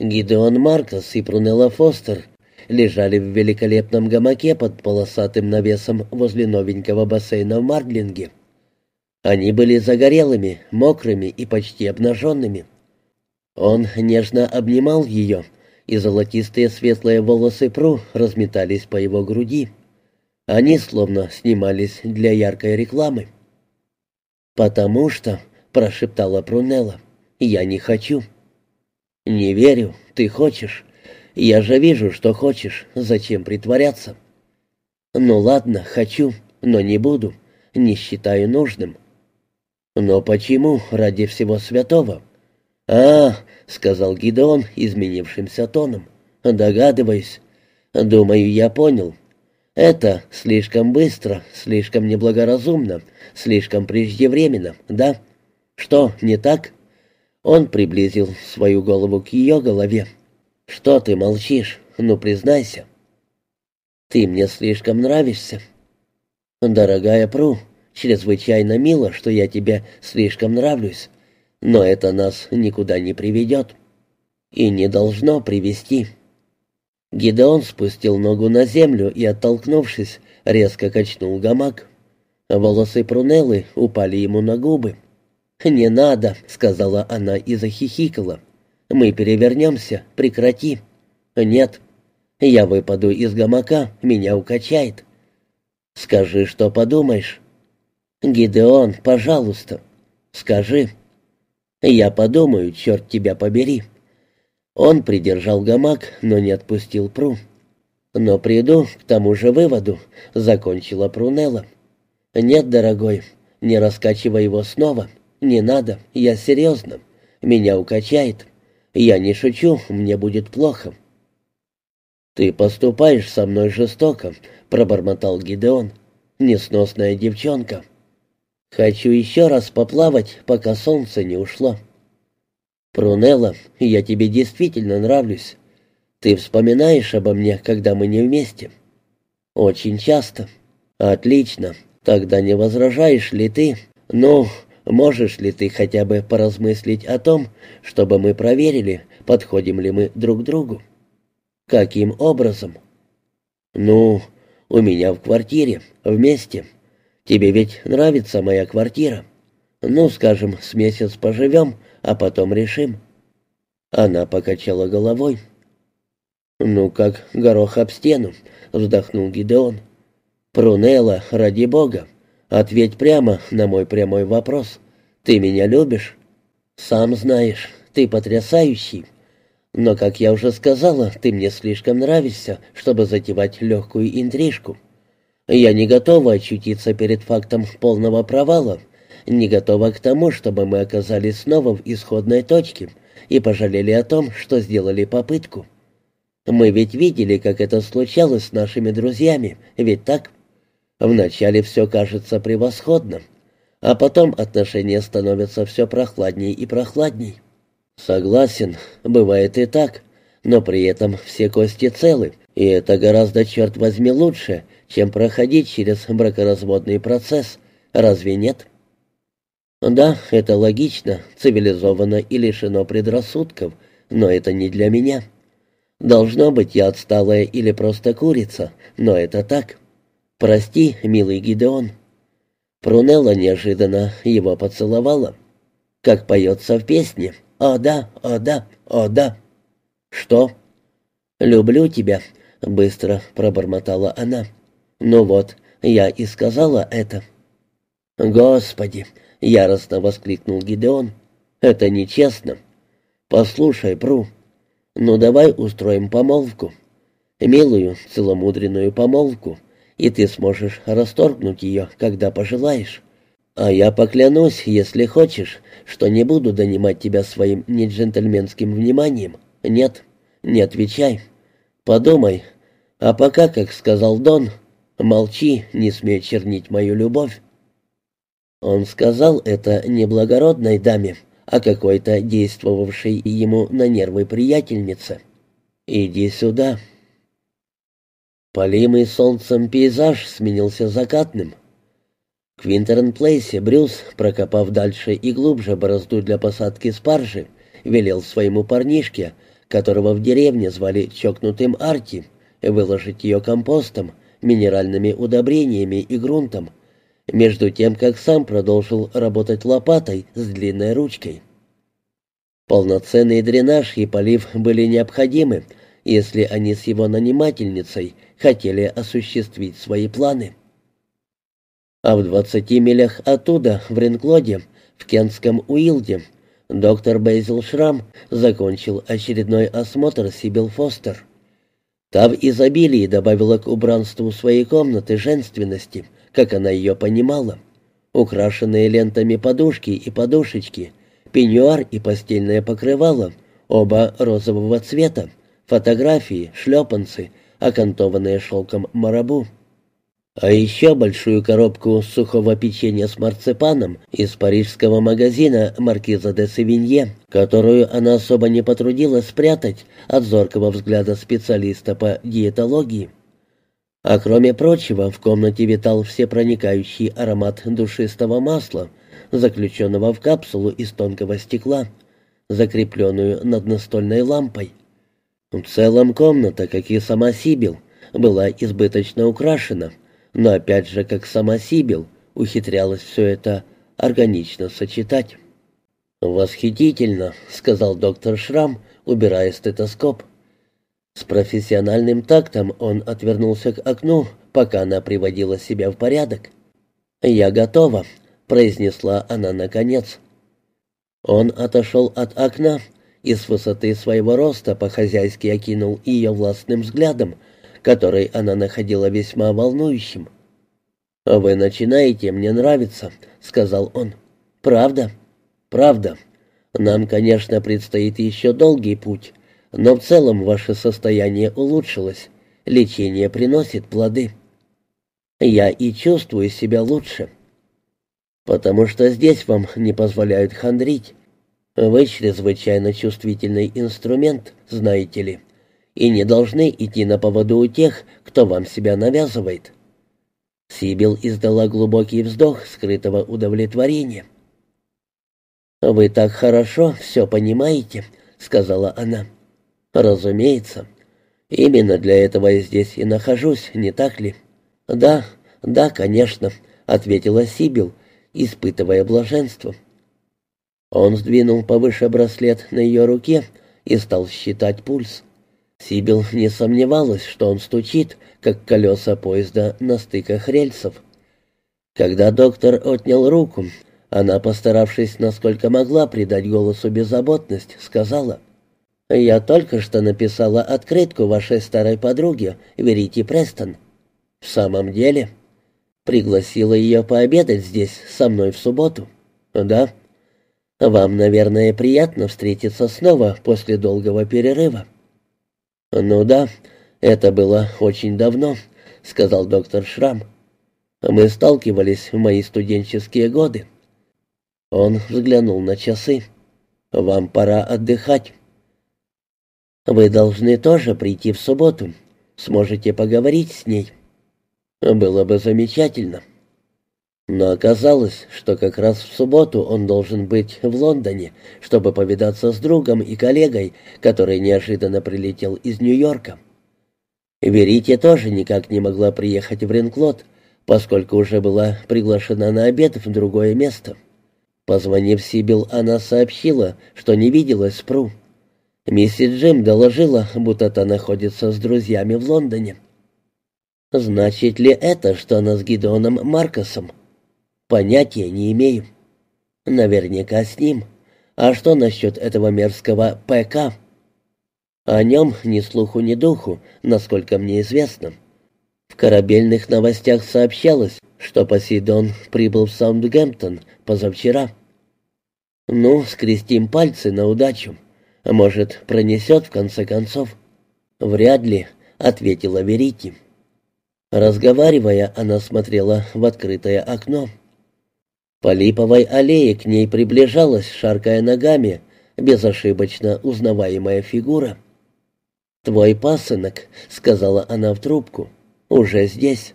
Гидеон Маркос и Прунелла Фостер лежали в великолепном гамаке под полосатым навесом возле новенького бассейна в Мардлинге. Они были загорелыми, мокрыми и почти обнаженными. Он нежно обнимал ее, и золотистые светлые волосы Пру разметались по его груди. Они словно снимались для яркой рекламы. «Потому что», — прошептала Прунелла, — «я не хочу». «Не верю, ты хочешь. Я же вижу, что хочешь. Зачем притворяться?» «Ну ладно, хочу, но не буду. Не считаю нужным». «Но почему, ради всего святого?» «А, — сказал Гидеон изменившимся тоном, — догадываюсь. Думаю, я понял. Это слишком быстро, слишком неблагоразумно, слишком преждевременно, да? Что, не так?» Он приблизил свою голову к ее голове. «Что ты молчишь? Ну, признайся». «Ты мне слишком нравишься». «Дорогая Пру, чрезвычайно мило, что я тебе слишком нравлюсь. Но это нас никуда не приведет. И не должно привести. Гидеон спустил ногу на землю и, оттолкнувшись, резко качнул гамак. Волосы Прунеллы упали ему на губы. «Не надо», — сказала она и захихикала. «Мы перевернемся, прекрати». «Нет, я выпаду из гамака, меня укачает». «Скажи, что подумаешь». «Гидеон, пожалуйста, скажи». «Я подумаю, черт тебя побери». Он придержал гамак, но не отпустил Пру. «Но приду к тому же выводу», — закончила Прунелла. «Нет, дорогой, не раскачивай его снова. Не надо, я серьезно. Меня укачает. Я не шучу, мне будет плохо». «Ты поступаешь со мной жестоко», — пробормотал Гидеон. «Несносная девчонка». Хочу еще раз поплавать, пока солнце не ушло. Прунелла, я тебе действительно нравлюсь. Ты вспоминаешь обо мне, когда мы не вместе? Очень часто. Отлично. Тогда не возражаешь ли ты? Ну, можешь ли ты хотя бы поразмыслить о том, чтобы мы проверили, подходим ли мы друг другу? Каким образом? Ну, у меня в квартире, вместе. Тебе ведь нравится моя квартира? Ну, скажем, с месяц поживем, а потом решим». Она покачала головой. «Ну, как горох об стену», — вздохнул Гидеон. «Прунелла, ради бога, ответь прямо на мой прямой вопрос. Ты меня любишь?» «Сам знаешь, ты потрясающий. Но, как я уже сказала, ты мне слишком нравишься, чтобы затевать легкую интрижку». Я не готова очутиться перед фактом полного провала, не готова к тому, чтобы мы оказались снова в исходной точке и пожалели о том, что сделали попытку. Мы ведь видели, как это случалось с нашими друзьями, ведь так? Вначале все кажется превосходным, а потом отношения становятся все прохладней и прохладней. Согласен, бывает и так, но при этом все кости целы, и это гораздо, черт возьми, лучше, чем проходить через бракоразводный процесс. Разве нет? Да, это логично, цивилизованно и лишено предрассудков, но это не для меня. Должно быть, я отсталая или просто курица, но это так. Прости, милый Гидеон. Прунелла неожиданно его поцеловала. Как поется в песне «О да, о да, о да». «Что?» «Люблю тебя», — быстро пробормотала она. «Ну вот, я и сказала это». «Господи!» — яростно воскликнул Гидеон. «Это нечестно. Послушай, Пру, ну давай устроим помолвку. Милую, целомудренную помолвку, и ты сможешь расторгнуть ее, когда пожелаешь. А я поклянусь, если хочешь, что не буду донимать тебя своим неджентльменским вниманием. Нет, не отвечай. Подумай. А пока, как сказал Дон, Молчи, не смей чернить мою любовь». Он сказал это не благородной даме, а какой-то действовавшей ему на нервы приятельнице. «Иди сюда». Полимый солнцем пейзаж сменился закатным. В Квинтерн-Плейсе Брюс, прокопав дальше и глубже борозду для посадки спаржи, велел своему парнишке, которого в деревне звали чокнутым Арти, выложить ее компостом, минеральными удобрениями и грунтом, между тем, как сам продолжил работать лопатой с длинной ручкой. Полноценный дренаж и полив были необходимы, если они с его нанимательницей хотели осуществить свои планы. А в двадцати милях оттуда, в Ренклоде, в Кентском Уилде, доктор Бейзил Шрам закончил очередной осмотр Сибил Фостер. Та в изобилии добавила к убранству своей комнаты женственности, как она ее понимала. Украшенные лентами подушки и подушечки, пеньюар и постельное покрывало, оба розового цвета, фотографии, шлепанцы, окантованные шелком марабу. А еще большую коробку сухого печенья с марципаном из парижского магазина «Маркиза де Севинье», которую она особо не потрудилась спрятать от зоркого взгляда специалиста по диетологии. А кроме прочего, в комнате витал всепроникающий аромат душистого масла, заключенного в капсулу из тонкого стекла, закрепленную над настольной лампой. В целом комната, как и сама Сибил, была избыточно украшена — но опять же, как сама Сибил, ухитрялась все это органично сочетать. «Восхитительно», — сказал доктор Шрам, убирая стетоскоп. С профессиональным тактом он отвернулся к окну, пока она приводила себя в порядок. «Я готова», — произнесла она наконец. Он отошел от окна и с высоты своего роста по-хозяйски окинул ее властным взглядом, который она находила весьма волнующим. «Вы начинаете мне нравиться», — сказал он. «Правда?» «Правда. Нам, конечно, предстоит еще долгий путь, но в целом ваше состояние улучшилось. Лечение приносит плоды. Я и чувствую себя лучше. Потому что здесь вам не позволяют хандрить. Вы чрезвычайно чувствительный инструмент, знаете ли и не должны идти на поводу у тех, кто вам себя навязывает». Сибил издала глубокий вздох скрытого удовлетворения. «Вы так хорошо все понимаете», — сказала она. «Разумеется. Именно для этого я здесь и нахожусь, не так ли?» «Да, да, конечно», — ответила Сибил, испытывая блаженство. Он сдвинул повыше браслет на ее руке и стал считать пульс. Сибил не сомневалась, что он стучит, как колеса поезда на стыках рельсов. Когда доктор отнял руку, она, постаравшись насколько могла придать голосу беззаботность, сказала, «Я только что написала открытку вашей старой подруге, Верите Престон». «В самом деле?» «Пригласила ее пообедать здесь со мной в субботу». «Да». «Вам, наверное, приятно встретиться снова после долгого перерыва». «Ну да, это было очень давно», — сказал доктор Шрам. «Мы сталкивались в мои студенческие годы». Он взглянул на часы. «Вам пора отдыхать». «Вы должны тоже прийти в субботу. Сможете поговорить с ней». «Было бы замечательно». Но оказалось, что как раз в субботу он должен быть в Лондоне, чтобы повидаться с другом и коллегой, который неожиданно прилетел из Нью-Йорка. Верите тоже никак не могла приехать в Ренклот, поскольку уже была приглашена на обед в другое место. Позвонив Сибил, она сообщила, что не виделась с Пру. Миссис Джим доложила, будто та находится с друзьями в Лондоне. «Значит ли это, что она с Гидеоном Маркосом?» Понятия не имею. Наверняка с ним. А что насчет этого мерзкого ПК? О нем ни слуху, ни духу, насколько мне известно. В корабельных новостях сообщалось, что Посейдон прибыл в Саундгемптон позавчера. Ну, скрестим пальцы на удачу. Может, пронесет в конце концов. Вряд ли, ответила Верити. Разговаривая, она смотрела в открытое окно. По липовой аллее к ней приближалась, шаркая ногами, безошибочно узнаваемая фигура. «Твой пасынок», — сказала она в трубку, — «уже здесь».